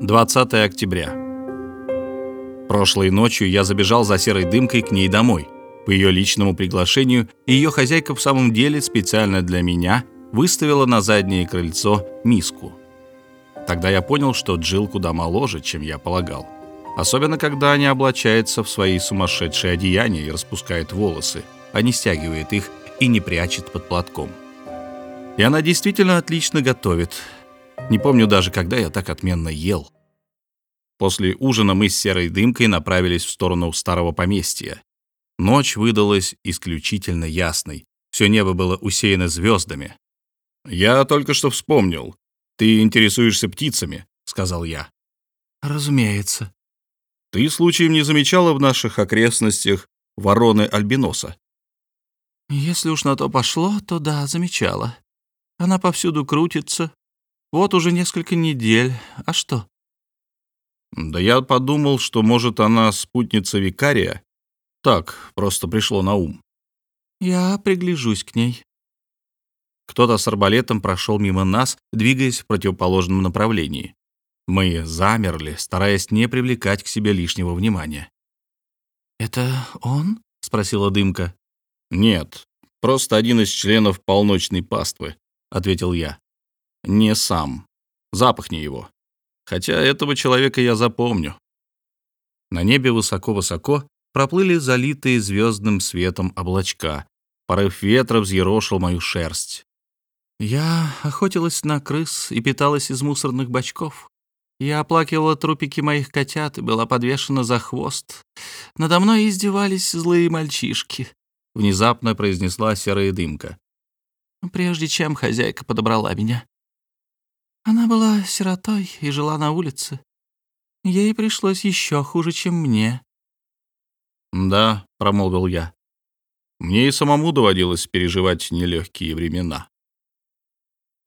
20 октября. Прошлой ночью я забежал за серой дымкой к ней домой. По ее личному приглашению ее хозяйка в самом деле специально для меня выставила на заднее крыльцо миску. Тогда я понял, что Джилл куда моложе, чем я полагал. Особенно, когда она облачается в свои сумасшедшие одеяния и распускает волосы, а не стягивает их и не прячет под платком. И она действительно отлично готовит. Не помню даже, когда я так отменно ел. После ужина мы с серой дымкой направились в сторону старого поместья. Ночь выдалась исключительно ясной. Все небо было усеяно звездами. «Я только что вспомнил. Ты интересуешься птицами», — сказал я. «Разумеется». «Ты случаем не замечала в наших окрестностях вороны альбиноса?» «Если уж на то пошло, то да, замечала. Она повсюду крутится, вот уже несколько недель. А что? Да я подумал, что, может, она спутница викария. Так, просто пришло на ум. Я пригляжусь к ней. Кто-то с арбалетом прошел мимо нас, двигаясь в противоположном направлении. Мы замерли, стараясь не привлекать к себе лишнего внимания. «Это он?» — спросила Дымка. «Нет, просто один из членов полночной паствы», — ответил я не сам. Запах не его. Хотя этого человека я запомню. На небе высоко-высоко проплыли залитые звездным светом облачка. Порыв ветра взъерошил мою шерсть. Я охотилась на крыс и питалась из мусорных бачков. Я оплакивала трупики моих котят и была подвешена за хвост. Надо мной издевались злые мальчишки. Внезапно произнесла серая дымка. Прежде чем хозяйка подобрала меня. Она была сиротой и жила на улице. Ей пришлось еще хуже, чем мне. «Да», — промолвил я. «Мне и самому доводилось переживать нелегкие времена».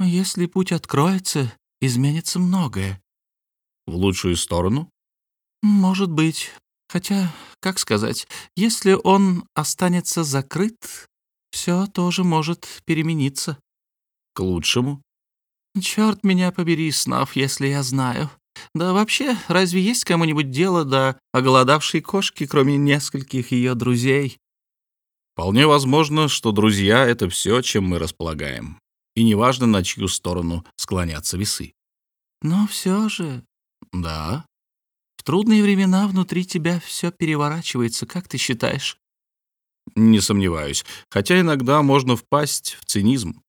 «Если путь откроется, изменится многое». «В лучшую сторону?» «Может быть. Хотя, как сказать, если он останется закрыт, все тоже может перемениться». «К лучшему?» Черт меня побери, снав, если я знаю. Да вообще, разве есть кому-нибудь дело до оголодавшей кошки, кроме нескольких ее друзей? Вполне возможно, что друзья — это все, чем мы располагаем. И неважно, на чью сторону склонятся весы. Но все же... Да. В трудные времена внутри тебя все переворачивается, как ты считаешь? Не сомневаюсь. Хотя иногда можно впасть в цинизм.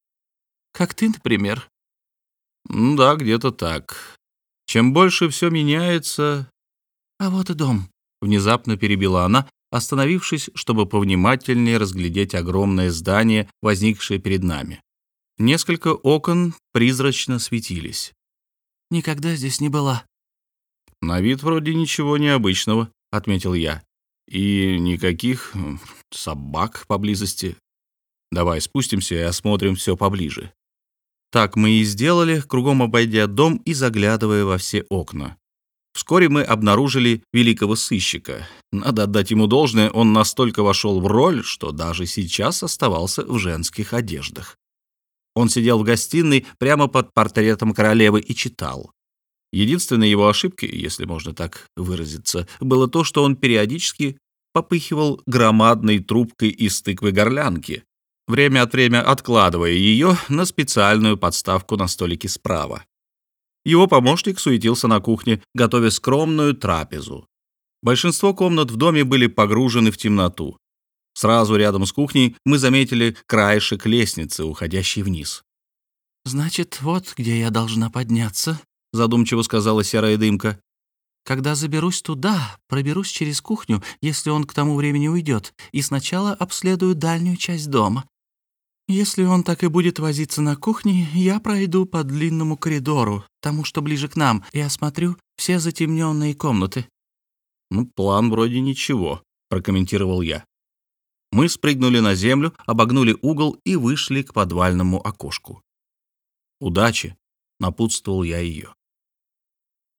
Как ты, например. Ну да, где-то так. Чем больше все меняется... А вот и дом. Внезапно перебила она, остановившись, чтобы повнимательнее разглядеть огромное здание, возникшее перед нами. Несколько окон призрачно светились. «Никогда здесь не была». «На вид вроде ничего необычного», — отметил я. «И никаких собак поблизости. Давай спустимся и осмотрим все поближе». Так мы и сделали, кругом обойдя дом и заглядывая во все окна. Вскоре мы обнаружили великого сыщика. Надо отдать ему должное, он настолько вошел в роль, что даже сейчас оставался в женских одеждах. Он сидел в гостиной прямо под портретом королевы и читал. Единственной его ошибкой, если можно так выразиться, было то, что он периодически попыхивал громадной трубкой из тыквы-горлянки, время от времени откладывая ее на специальную подставку на столике справа. Его помощник суетился на кухне, готовя скромную трапезу. Большинство комнат в доме были погружены в темноту. Сразу рядом с кухней мы заметили краешек лестницы, уходящей вниз. «Значит, вот где я должна подняться», — задумчиво сказала серая дымка. «Когда заберусь туда, проберусь через кухню, если он к тому времени уйдет, и сначала обследую дальнюю часть дома. Если он так и будет возиться на кухне, я пройду по длинному коридору, тому, что ближе к нам, и осмотрю все затемненные комнаты». «Ну, план вроде ничего», — прокомментировал я. Мы спрыгнули на землю, обогнули угол и вышли к подвальному окошку. «Удачи!» — напутствовал я ее.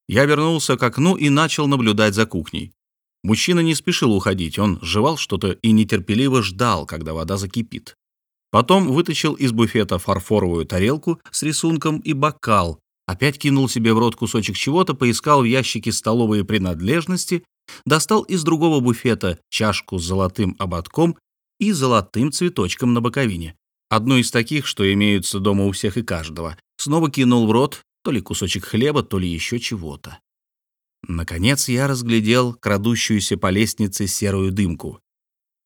Я вернулся к окну и начал наблюдать за кухней. Мужчина не спешил уходить, он жевал что-то и нетерпеливо ждал, когда вода закипит. Потом вытащил из буфета фарфоровую тарелку с рисунком и бокал, Опять кинул себе в рот кусочек чего-то, поискал в ящике столовые принадлежности, достал из другого буфета чашку с золотым ободком и золотым цветочком на боковине. Одну из таких, что имеются дома у всех и каждого. Снова кинул в рот то ли кусочек хлеба, то ли еще чего-то. Наконец я разглядел крадущуюся по лестнице серую дымку.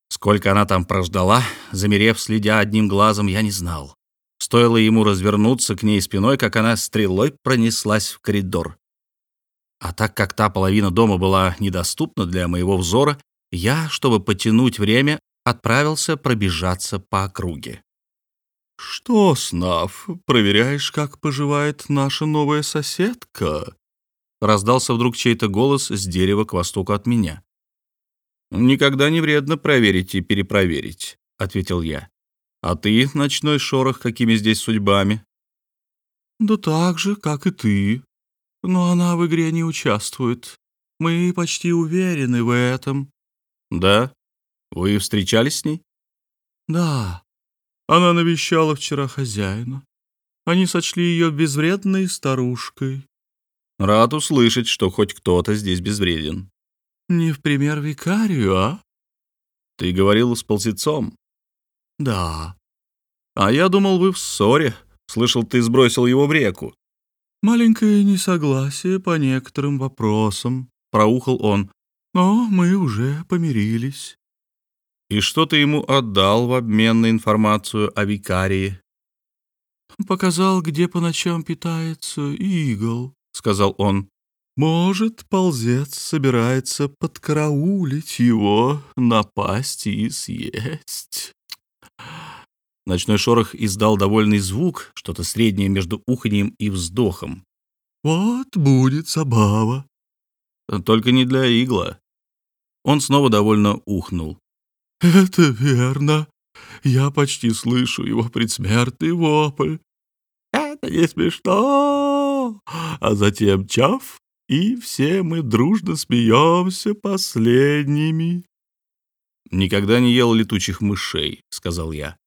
Сколько она там прождала, замерев, следя одним глазом, я не знал. Стоило ему развернуться к ней спиной, как она стрелой пронеслась в коридор. А так как та половина дома была недоступна для моего взора, я, чтобы потянуть время, отправился пробежаться по округе. «Что, Снав, проверяешь, как поживает наша новая соседка?» Раздался вдруг чей-то голос с дерева к востоку от меня. «Никогда не вредно проверить и перепроверить», — ответил я. «А ты, ночной шорох, какими здесь судьбами?» «Да так же, как и ты. Но она в игре не участвует. Мы почти уверены в этом». «Да? Вы встречались с ней?» «Да. Она навещала вчера хозяина. Они сочли ее безвредной старушкой». «Рад услышать, что хоть кто-то здесь безвреден». «Не в пример викарию, а?» «Ты говорил с ползецом?» «Да». «А я думал, вы в ссоре. Слышал, ты сбросил его в реку». «Маленькое несогласие по некоторым вопросам», — проухал он. «Но мы уже помирились». «И что ты ему отдал в обмен на информацию о викарии?» «Показал, где по ночам питается игл», — сказал он. Может, ползец собирается подкараулить его, напасть и съесть. Ночной шорох издал довольный звук, что-то среднее между уханьем и вздохом. «Вот будет забава». «Только не для игла». Он снова довольно ухнул. «Это верно. Я почти слышу его предсмертный вопль. Это не смешно. А затем чав, и все мы дружно смеемся последними». «Никогда не ел летучих мышей», — сказал я.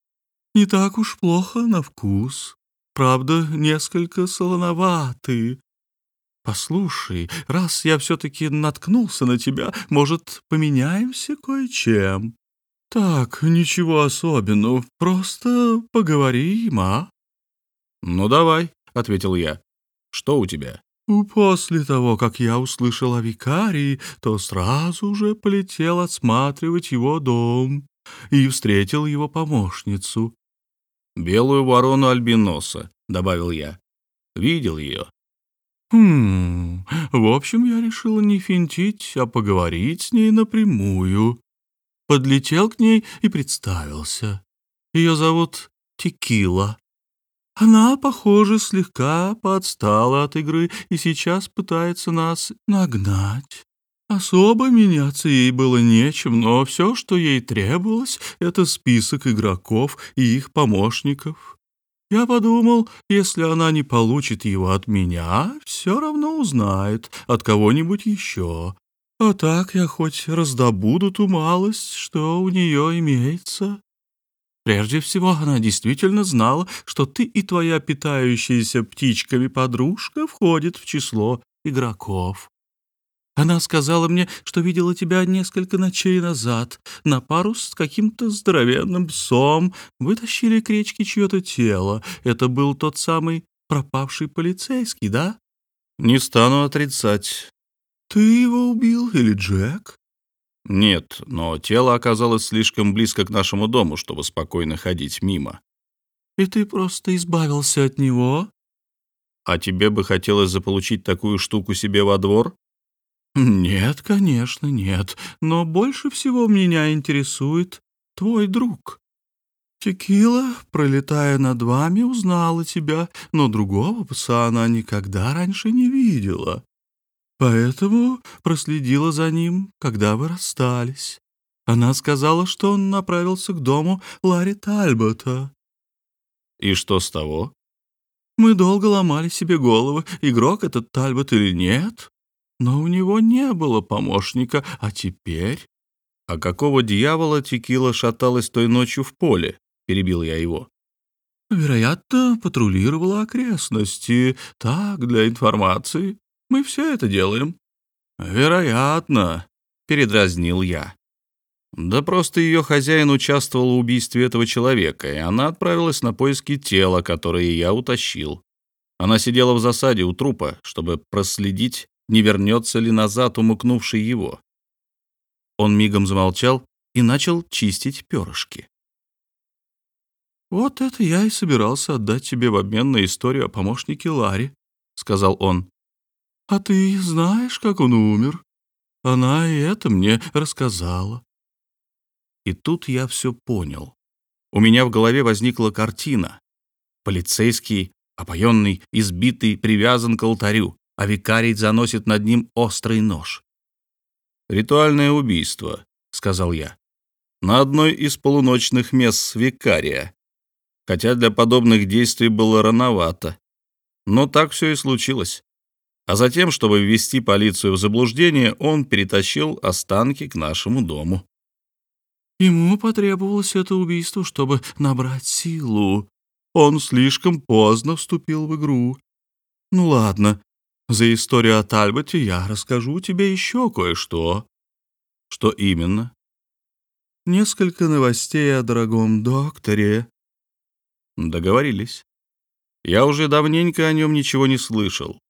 «Не так уж плохо на вкус. Правда, несколько солоноватые. Послушай, раз я все-таки наткнулся на тебя, может, поменяемся кое-чем? Так, ничего особенного, просто поговорим, а?» «Ну, давай», — ответил я. «Что у тебя?» После того, как я услышал о викарии, то сразу же полетел осматривать его дом и встретил его помощницу. «Белую ворону альбиноса», — добавил я. «Видел ее». «Хм... В общем, я решил не финтить, а поговорить с ней напрямую. Подлетел к ней и представился. Ее зовут Текила. Она, похоже, слегка подстала от игры и сейчас пытается нас нагнать. Особо меняться ей было нечем, но все, что ей требовалось, это список игроков и их помощников. Я подумал, если она не получит его от меня, все равно узнает от кого-нибудь еще. А так я хоть раздобуду ту малость, что у нее имеется. Прежде всего, она действительно знала, что ты и твоя питающаяся птичками подружка входит в число игроков. Она сказала мне, что видела тебя несколько ночей назад. На пару с каким-то здоровенным псом вытащили к речке чье-то тело. Это был тот самый пропавший полицейский, да? Не стану отрицать. Ты его убил или Джек? Нет, но тело оказалось слишком близко к нашему дому, чтобы спокойно ходить мимо. И ты просто избавился от него? А тебе бы хотелось заполучить такую штуку себе во двор? Нет, конечно, нет. Но больше всего меня интересует твой друг. Текила, пролетая над вами, узнала тебя, но другого пса она никогда раньше не видела. Поэтому проследила за ним, когда вы расстались. Она сказала, что он направился к дому Ларри Тальбота. И что с того? Мы долго ломали себе головы, игрок этот Тальбот или нет, но у него не было помощника, а теперь... «А какого дьявола Текила шаталась той ночью в поле?» — перебил я его. Вероятно, патрулировала окрестности. Так, для информации. Мы все это делаем. Вероятно, передразнил я. Да просто ее хозяин участвовал в убийстве этого человека, и она отправилась на поиски тела, которое я утащил. Она сидела в засаде у трупа, чтобы проследить, не вернется ли назад умыкнувший его. Он мигом замолчал и начал чистить перышки. «Вот это я и собирался отдать тебе в обмен на историю о помощнике Ларе», — сказал он. «А ты знаешь, как он умер? Она и это мне рассказала». И тут я все понял. У меня в голове возникла картина. Полицейский, опоенный, избитый, привязан к алтарю, а викарий заносит над ним острый нож. «Ритуальное убийство», — сказал я. «На одной из полуночных мест викария хотя для подобных действий было рановато. Но так все и случилось. А затем, чтобы ввести полицию в заблуждение, он перетащил останки к нашему дому. Ему потребовалось это убийство, чтобы набрать силу. Он слишком поздно вступил в игру. Ну ладно, за историю о Тальботе я расскажу тебе еще кое-что. Что именно? Несколько новостей о дорогом докторе. Договорились. Я уже давненько о нем ничего не слышал.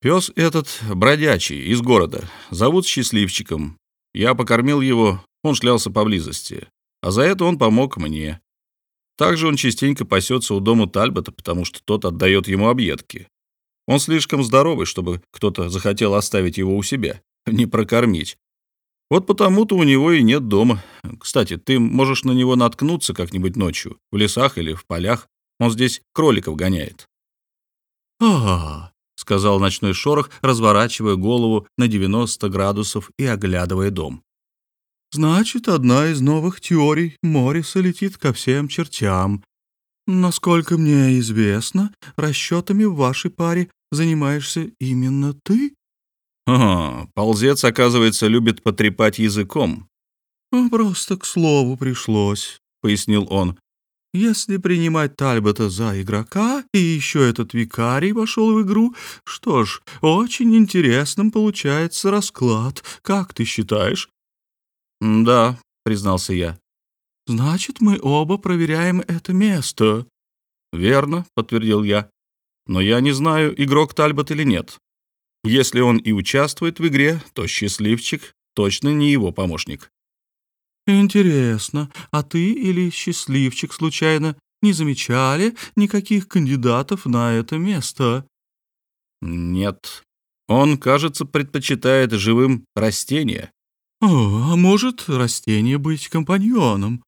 Пес этот бродячий, из города. Зовут Счастливчиком. Я покормил его, он шлялся поблизости. А за это он помог мне. Также он частенько пасется у дома Тальбота, потому что тот отдает ему объедки. Он слишком здоровый, чтобы кто-то захотел оставить его у себя, не прокормить. Вот потому-то у него и нет дома. Кстати, ты можешь на него наткнуться как-нибудь ночью, в лесах или в полях. Он здесь кроликов гоняет. «А, — сказал ночной шорох, разворачивая голову на 90 градусов и оглядывая дом. «Значит, одна из новых теорий Морриса летит ко всем чертям. Насколько мне известно, расчетами в вашей паре занимаешься именно ты?» Ага, ползец, оказывается, любит потрепать языком. «Просто к слову пришлось», — пояснил он. «Если принимать Тальбота за игрока, и еще этот викарий вошел в игру, что ж, очень интересным получается расклад. Как ты считаешь?» «Да», — признался я. «Значит, мы оба проверяем это место». «Верно», — подтвердил я. «Но я не знаю, игрок Тальбот или нет. Если он и участвует в игре, то счастливчик точно не его помощник. «Интересно, а ты или счастливчик случайно не замечали никаких кандидатов на это место?» «Нет. Он, кажется, предпочитает живым растения». «О, а может растение быть компаньоном?»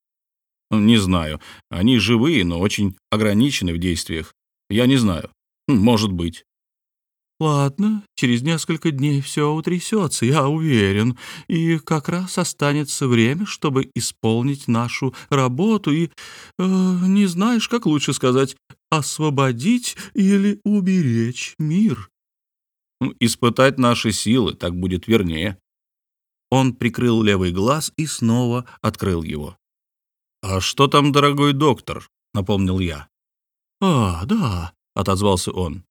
«Не знаю. Они живые, но очень ограничены в действиях. Я не знаю. Может быть». Ладно, через несколько дней все утрясется, я уверен, и как раз останется время, чтобы исполнить нашу работу и, э, не знаешь, как лучше сказать, освободить или уберечь мир. Ну, испытать наши силы, так будет вернее. Он прикрыл левый глаз и снова открыл его. «А что там, дорогой доктор?» — напомнил я. «А, да», — отозвался он.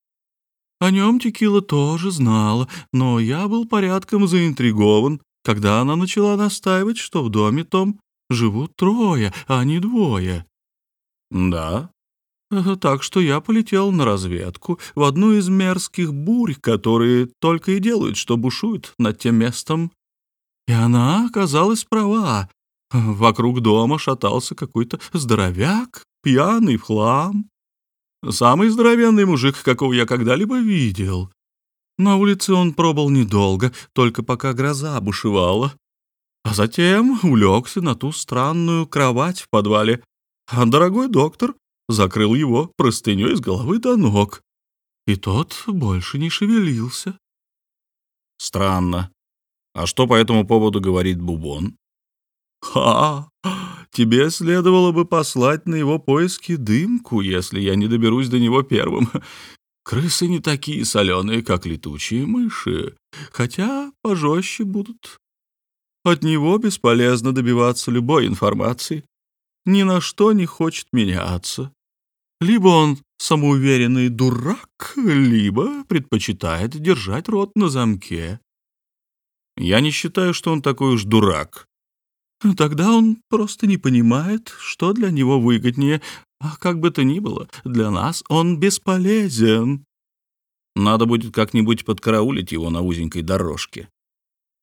О нем Текила тоже знала, но я был порядком заинтригован, когда она начала настаивать, что в доме том живут трое, а не двое. «Да?» Так что я полетел на разведку в одну из мерзких бурь, которые только и делают, что бушуют над тем местом. И она оказалась права. Вокруг дома шатался какой-то здоровяк, пьяный в хлам. Самый здоровенный мужик, какого я когда-либо видел. На улице он пробыл недолго, только пока гроза бушевала. А затем улегся на ту странную кровать в подвале, а дорогой доктор закрыл его простыней с головы до ног. И тот больше не шевелился. Странно. А что по этому поводу говорит Бубон? Ха! Тебе следовало бы послать на его поиски дымку, если я не доберусь до него первым. Крысы не такие соленые, как летучие мыши, хотя пожестче будут. От него бесполезно добиваться любой информации. Ни на что не хочет меняться. Либо он самоуверенный дурак, либо предпочитает держать рот на замке. Я не считаю, что он такой уж дурак. Тогда он просто не понимает, что для него выгоднее. А как бы то ни было, для нас он бесполезен. Надо будет как-нибудь подкараулить его на узенькой дорожке.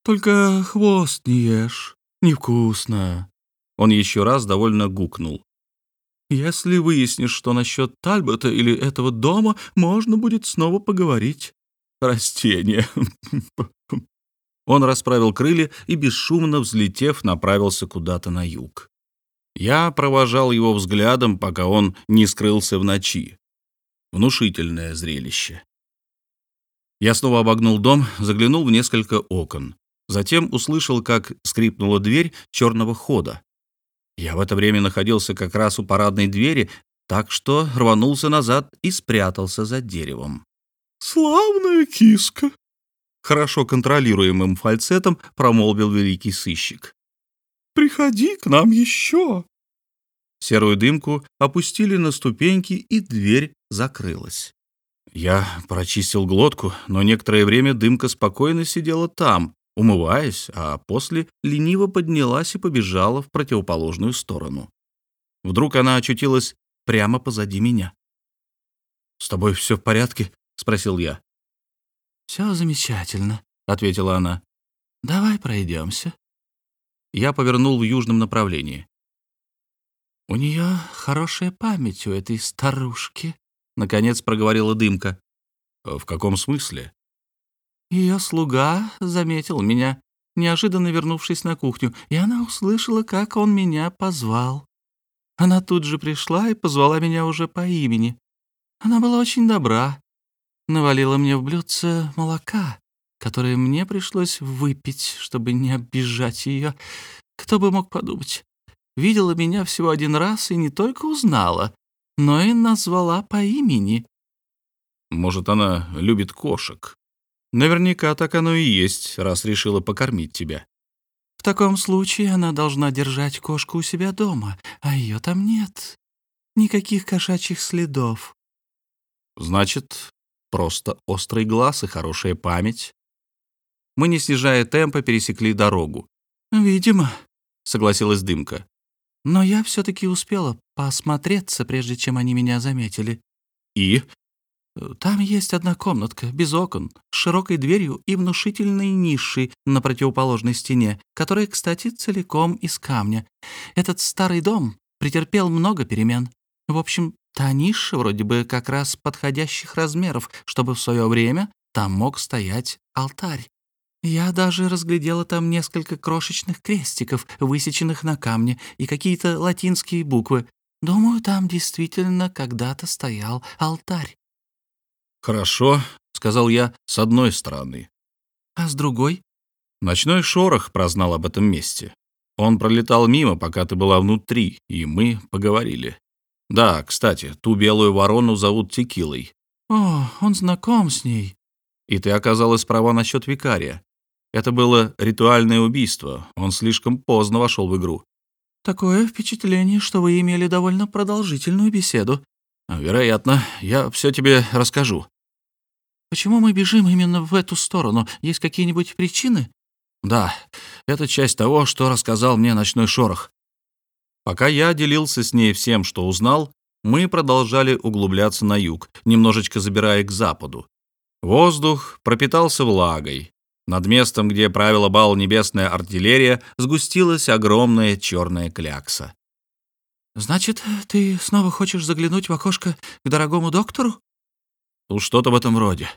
Только хвост не ешь, невкусно. Он еще раз довольно гукнул. Если выяснишь, что насчет Тальбота или этого дома, можно будет снова поговорить. Растение. Он расправил крылья и, бесшумно взлетев, направился куда-то на юг. Я провожал его взглядом, пока он не скрылся в ночи. Внушительное зрелище. Я снова обогнул дом, заглянул в несколько окон. Затем услышал, как скрипнула дверь черного хода. Я в это время находился как раз у парадной двери, так что рванулся назад и спрятался за деревом. «Славная киска!» Хорошо контролируемым фальцетом промолвил великий сыщик. «Приходи к нам еще!» Серую дымку опустили на ступеньки, и дверь закрылась. Я прочистил глотку, но некоторое время дымка спокойно сидела там, умываясь, а после лениво поднялась и побежала в противоположную сторону. Вдруг она очутилась прямо позади меня. «С тобой все в порядке?» — спросил я. «Все замечательно», — ответила она. «Давай пройдемся». Я повернул в южном направлении. «У нее хорошая память у этой старушки», — наконец проговорила дымка. «В каком смысле?» Ее слуга заметил меня, неожиданно вернувшись на кухню, и она услышала, как он меня позвал. Она тут же пришла и позвала меня уже по имени. Она была очень добра. Навалила мне в блюдце молока, которое мне пришлось выпить, чтобы не обижать ее. Кто бы мог подумать. Видела меня всего один раз и не только узнала, но и назвала по имени. Может, она любит кошек? Наверняка так оно и есть, раз решила покормить тебя. В таком случае она должна держать кошку у себя дома, а ее там нет. Никаких кошачьих следов. Значит, просто острый глаз и хорошая память. Мы, не снижая темпа, пересекли дорогу. «Видимо», — согласилась Дымка. «Но я все-таки успела посмотреться, прежде чем они меня заметили». «И?» Там есть одна комнатка, без окон, с широкой дверью и внушительной нишей на противоположной стене, которая, кстати, целиком из камня. Этот старый дом претерпел много перемен. В общем, та ниша вроде бы как раз подходящих размеров, чтобы в свое время там мог стоять алтарь. Я даже разглядела там несколько крошечных крестиков, высеченных на камне, и какие-то латинские буквы. Думаю, там действительно когда-то стоял алтарь. «Хорошо», — сказал я, — «с одной стороны». «А с другой?» Ночной шорох прознал об этом месте. Он пролетал мимо, пока ты была внутри, и мы поговорили. Да, кстати, ту белую ворону зовут Текилой. О, он знаком с ней. И ты оказалась права насчет викария. Это было ритуальное убийство. Он слишком поздно вошел в игру. Такое впечатление, что вы имели довольно продолжительную беседу. Вероятно, я все тебе расскажу. Почему мы бежим именно в эту сторону? Есть какие-нибудь причины? Да, это часть того, что рассказал мне ночной шорох. Пока я делился с ней всем, что узнал, мы продолжали углубляться на юг, немножечко забирая к западу. Воздух пропитался влагой. Над местом, где правила бал небесная артиллерия, сгустилась огромная черная клякса. «Значит, ты снова хочешь заглянуть в окошко к дорогому доктору?» Что-то в этом роде.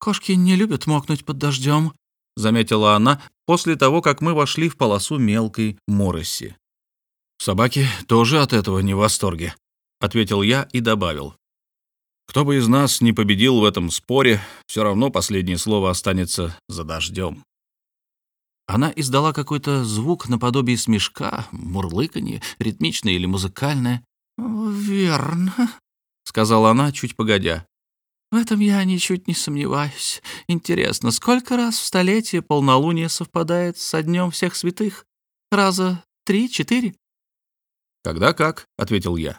«Кошки не любят мокнуть под дождем», — заметила она после того, как мы вошли в полосу мелкой мороси. «Собаки тоже от этого не в восторге», — ответил я и добавил. «Кто бы из нас не победил в этом споре, все равно последнее слово останется за дождем». Она издала какой-то звук наподобие смешка, мурлыканье, ритмичное или музыкальное. «Верно», — сказала она, чуть погодя. В этом я ничуть не сомневаюсь. Интересно, сколько раз в столетие полнолуние совпадает со днем всех святых? Раза три-четыре? «Когда как», — ответил я.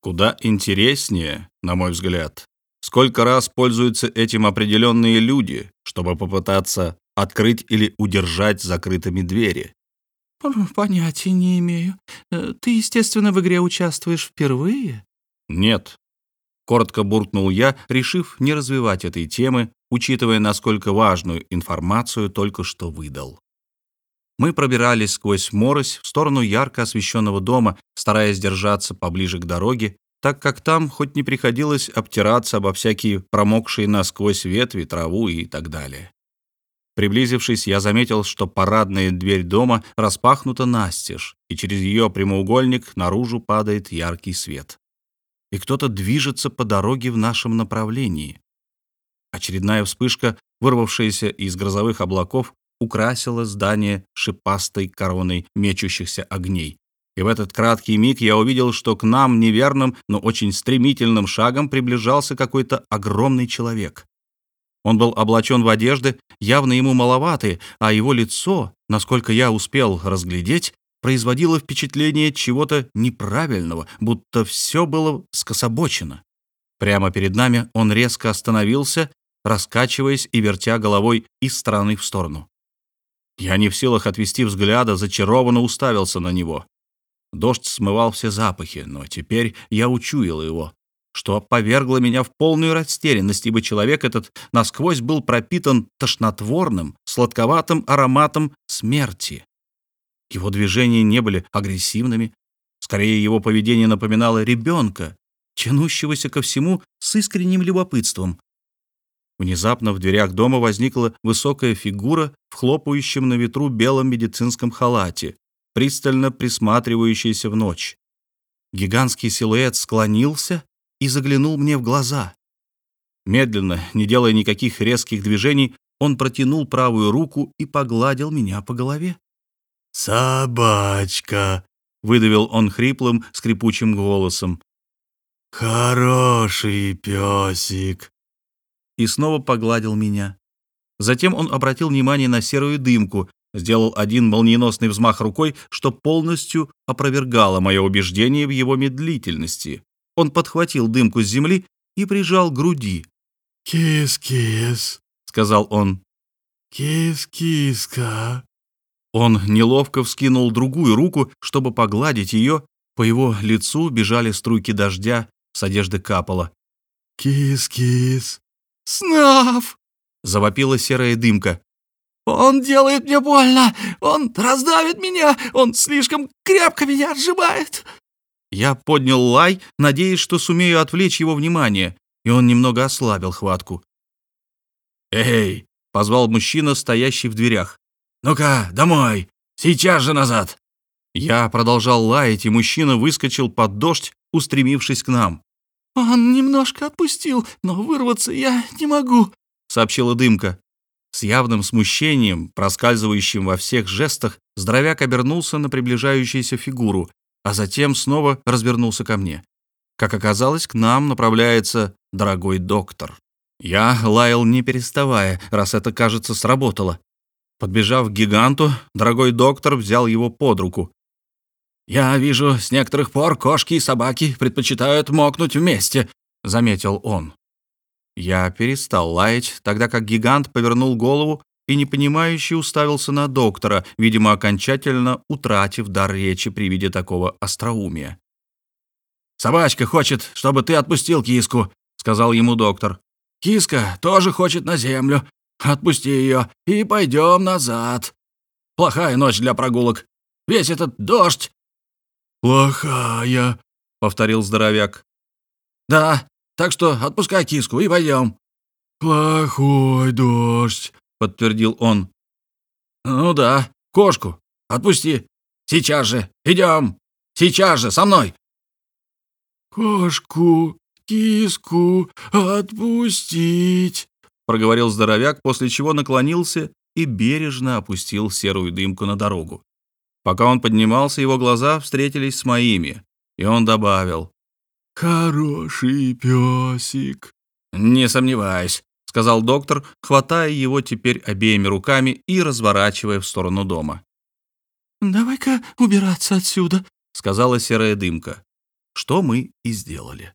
Куда интереснее, на мой взгляд, сколько раз пользуются этим определенные люди, чтобы попытаться открыть или удержать закрытыми двери. «Понятия не имею. Э, ты, естественно, в игре участвуешь впервые?» «Нет», — коротко буркнул я, решив не развивать этой темы, учитывая, насколько важную информацию только что выдал. Мы пробирались сквозь морось в сторону ярко освещенного дома, стараясь держаться поближе к дороге, так как там хоть не приходилось обтираться обо всякие промокшие насквозь ветви, траву и так далее. Приблизившись, я заметил, что парадная дверь дома распахнута настежь, и через ее прямоугольник наружу падает яркий свет. И кто-то движется по дороге в нашем направлении. Очередная вспышка, вырвавшаяся из грозовых облаков, украсила здание шипастой короной мечущихся огней. И в этот краткий миг я увидел, что к нам неверным, но очень стремительным шагом приближался какой-то огромный человек. Он был облачен в одежды, явно ему маловатые, а его лицо, насколько я успел разглядеть, производило впечатление чего-то неправильного, будто все было скособочено. Прямо перед нами он резко остановился, раскачиваясь и вертя головой из стороны в сторону. Я не в силах отвести взгляда, зачарованно уставился на него. Дождь смывал все запахи, но теперь я учуял его что повергло меня в полную растерянность, ибо человек этот насквозь был пропитан тошнотворным, сладковатым ароматом смерти. Его движения не были агрессивными, скорее его поведение напоминало ребенка, тянущегося ко всему с искренним любопытством. Внезапно в дверях дома возникла высокая фигура в хлопающем на ветру белом медицинском халате, пристально присматривающаяся в ночь. Гигантский силуэт склонился и заглянул мне в глаза. Медленно, не делая никаких резких движений, он протянул правую руку и погладил меня по голове. «Собачка!» — выдавил он хриплым, скрипучим голосом. «Хороший песик!» И снова погладил меня. Затем он обратил внимание на серую дымку, сделал один молниеносный взмах рукой, что полностью опровергало мое убеждение в его медлительности. Он подхватил дымку с земли и прижал к груди. «Кис-кис», — сказал он. «Кис-киска». Он неловко вскинул другую руку, чтобы погладить ее. По его лицу бежали струйки дождя, с одежды капало. «Кис-кис». «Снав!» — завопила серая дымка. «Он делает мне больно! Он раздавит меня! Он слишком крепко меня сжимает!» Я поднял лай, надеясь, что сумею отвлечь его внимание, и он немного ослабил хватку. «Эй!» — позвал мужчина, стоящий в дверях. «Ну-ка, домой! Сейчас же назад!» Я продолжал лаять, и мужчина выскочил под дождь, устремившись к нам. «Он немножко отпустил, но вырваться я не могу», — сообщила дымка. С явным смущением, проскальзывающим во всех жестах, здоровяк обернулся на приближающуюся фигуру а затем снова развернулся ко мне. Как оказалось, к нам направляется дорогой доктор. Я лаял не переставая, раз это, кажется, сработало. Подбежав к гиганту, дорогой доктор взял его под руку. «Я вижу, с некоторых пор кошки и собаки предпочитают мокнуть вместе», — заметил он. Я перестал лаять, тогда как гигант повернул голову и непонимающе уставился на доктора, видимо, окончательно утратив дар речи при виде такого остроумия. «Собачка хочет, чтобы ты отпустил киску», — сказал ему доктор. «Киска тоже хочет на землю. Отпусти ее и пойдем назад. Плохая ночь для прогулок. Весь этот дождь...» «Плохая», — повторил здоровяк. «Да, так что отпускай киску и пойдем». «Плохой дождь», подтвердил он. «Ну да, кошку. Отпусти. Сейчас же. Идем. Сейчас же, со мной». «Кошку, киску отпустить», — проговорил здоровяк, после чего наклонился и бережно опустил серую дымку на дорогу. Пока он поднимался, его глаза встретились с моими, и он добавил. «Хороший песик». «Не сомневаюсь», — сказал доктор, хватая его теперь обеими руками и разворачивая в сторону дома. «Давай-ка убираться отсюда», — сказала серая дымка. что мы и сделали.